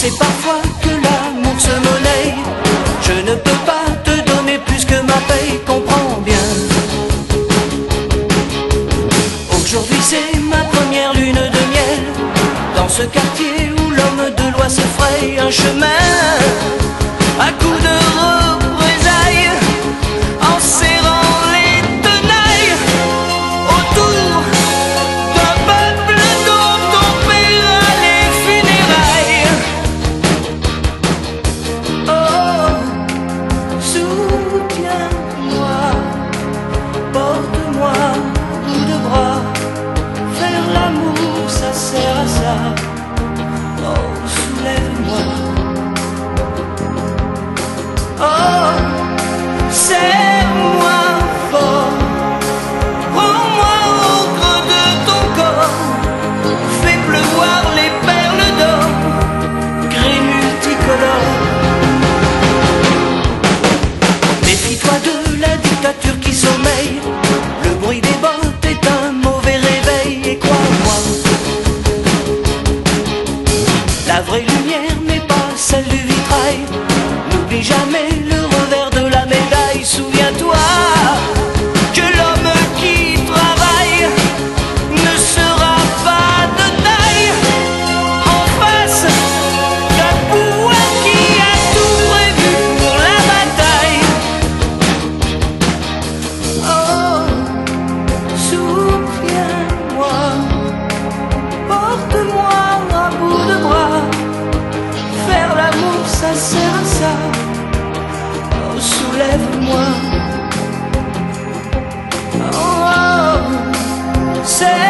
C'est parfois que l'amour se monnaie. Je ne peux pas te donner plus que ma paye, comprends bien. Aujourd'hui c'est ma première lune de miel. Dans ce quartier où l'homme de loi s'effraie, un chemin Atatürk say